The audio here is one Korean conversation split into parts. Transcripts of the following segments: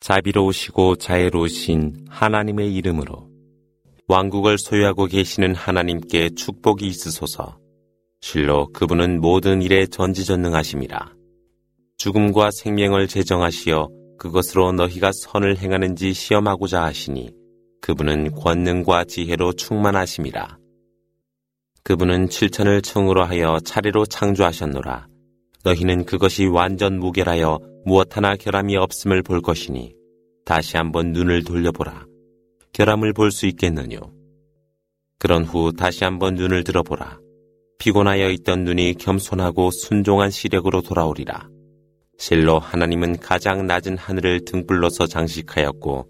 자비로우시고 자애로우신 하나님의 이름으로 왕국을 소유하고 계시는 하나님께 축복이 있으소서. 실로 그분은 모든 일에 전지전능하심이라. 죽음과 생명을 제정하시어 그것으로 너희가 선을 행하는지 시험하고자 하시니 그분은 권능과 지혜로 충만하심이라. 그분은 칠천을 청으로 하여 차례로 창조하셨노라. 너희는 그것이 완전 무결하여 무엇 하나 결함이 없음을 볼 것이니 다시 한번 눈을 돌려보라. 결함을 볼 수 있겠느뇨. 그런 후 다시 한번 눈을 들어보라. 피곤하여 있던 눈이 겸손하고 순종한 시력으로 돌아오리라. 실로 하나님은 가장 낮은 하늘을 등불로서 장식하였고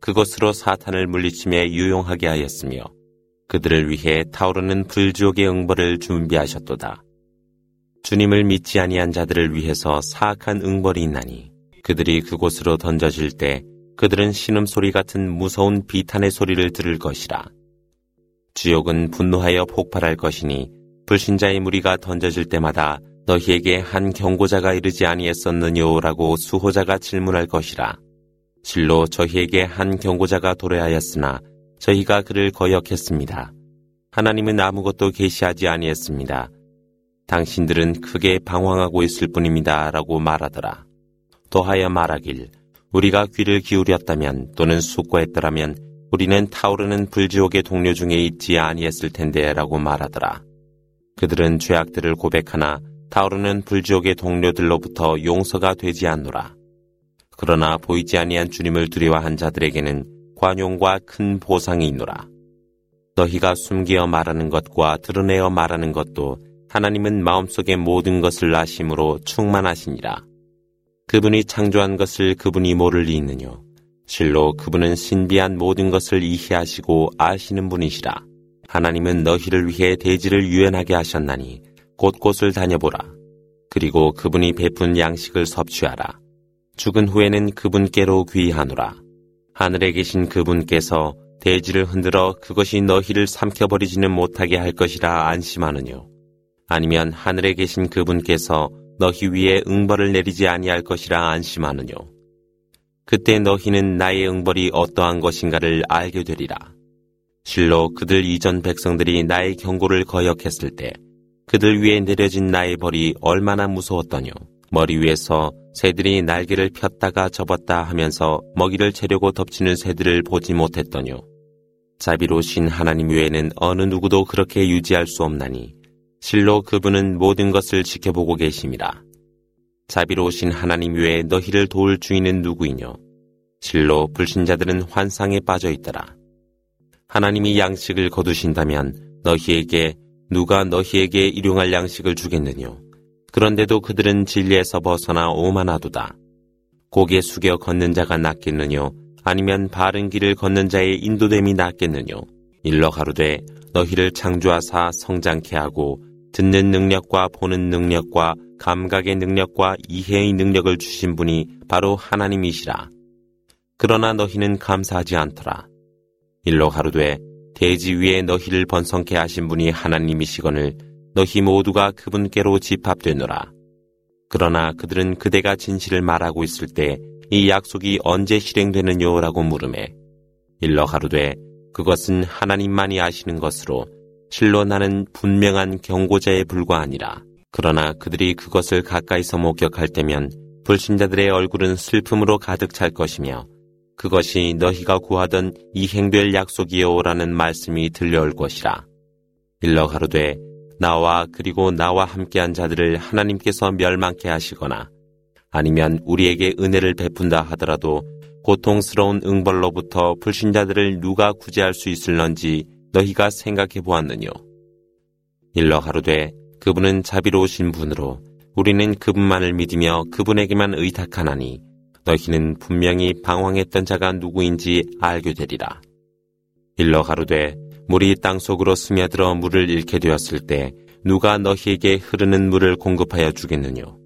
그것으로 사탄을 물리침에 유용하게 하였으며 그들을 위해 타오르는 불지옥의 응벌을 준비하셨도다. 주님을 믿지 아니한 자들을 위해서 사악한 응벌이 있나니 그들이 그곳으로 던져질 때 그들은 신음소리 같은 무서운 비탄의 소리를 들을 것이라. 지옥은 분노하여 폭발할 것이니 불신자의 무리가 던져질 때마다 너희에게 한 경고자가 이르지 아니했었느냐라고 수호자가 질문할 것이라. 실로 저희에게 한 경고자가 도래하였으나 저희가 그를 거역했습니다. 하나님은 아무것도 계시하지 아니했습니다. 당신들은 크게 방황하고 있을 뿐입니다. 라고 말하더라. 또하여 말하길 우리가 귀를 기울였다면 또는 숙고했더라면 우리는 타오르는 불지옥의 동료 중에 있지 아니했을 텐데 라고 말하더라. 그들은 죄악들을 고백하나 타오르는 불지옥의 동료들로부터 용서가 되지 않노라. 그러나 보이지 아니한 주님을 두려워한 자들에게는 관용과 큰 보상이 있노라. 너희가 숨기어 말하는 것과 드러내어 말하는 것도 하나님은 마음속의 모든 것을 아심으로 충만하시니라. 그분이 창조한 것을 그분이 모를 리 있느뇨. 실로 그분은 신비한 모든 것을 이해하시고 아시는 분이시라. 하나님은 너희를 위해 대지를 유연하게 하셨나니 곳곳을 다녀보라. 그리고 그분이 베푼 양식을 섭취하라. 죽은 후에는 그분께로 귀하노라. 하늘에 계신 그분께서 대지를 흔들어 그것이 너희를 삼켜버리지는 못하게 할 것이라 안심하느뇨. 아니면 하늘에 계신 그분께서 너희 위에 응벌을 내리지 아니할 것이라 안심하느뇨. 그때 너희는 나의 응벌이 어떠한 것인가를 알게 되리라. 실로 그들 이전 백성들이 나의 경고를 거역했을 때 그들 위에 내려진 나의 벌이 얼마나 무서웠더뇨. 머리 위에서 새들이 날개를 폈다가 접었다 하면서 먹이를 채려고 덮치는 새들을 보지 못했더뇨. 자비로우신 하나님 외에는 어느 누구도 그렇게 유지할 수 없나니 실로 그분은 모든 것을 지켜보고 계심이라. 자비로우신 하나님 외에 너희를 도울 주인은 누구이뇨? 실로 불신자들은 환상에 빠져 있더라. 하나님이 양식을 거두신다면 너희에게 누가 너희에게 일용할 양식을 주겠느뇨? 그런데도 그들은 진리에서 벗어나 오만하도다. 고개 숙여 걷는 자가 낫겠느뇨? 아니면 바른 길을 걷는 자의 인도됨이 낫겠느뇨? 일러 가로되 너희를 창조하사 성장케 하고 듣는 능력과 보는 능력과 감각의 능력과 이해의 능력을 주신 분이 바로 하나님이시라. 그러나 너희는 감사하지 않더라. 일로 가로되 대지 위에 너희를 번성케 하신 분이 하나님이시거늘 너희 모두가 그분께로 집합되노라. 그러나 그들은 그대가 진실을 말하고 있을 때 이 약속이 언제 실행되느냐라고 물음에 일러 가로되 그것은 하나님만이 아시는 것으로 실로 나는 분명한 경고자에 불과하니라. 그러나 그들이 그것을 가까이서 목격할 때면 불신자들의 얼굴은 슬픔으로 가득 찰 것이며 그것이 너희가 구하던 이행될 약속이요라는 말씀이 들려올 것이라. 일러 가로되 나와 그리고 나와 함께한 자들을 하나님께서 멸망케 하시거나 아니면 우리에게 은혜를 베푼다 하더라도 고통스러운 응벌로부터 불신자들을 누가 구제할 수 있을런지 너희가 생각해 보았느뇨. 일러 하루되 그분은 자비로우신 분으로 우리는 그분만을 믿으며 그분에게만 의탁하나니 너희는 분명히 방황했던 자가 누구인지 알게 되리라. 일러 가로되 물이 땅 속으로 스며들어 물을 잃게 되었을 때 누가 너희에게 흐르는 물을 공급하여 주겠느뇨.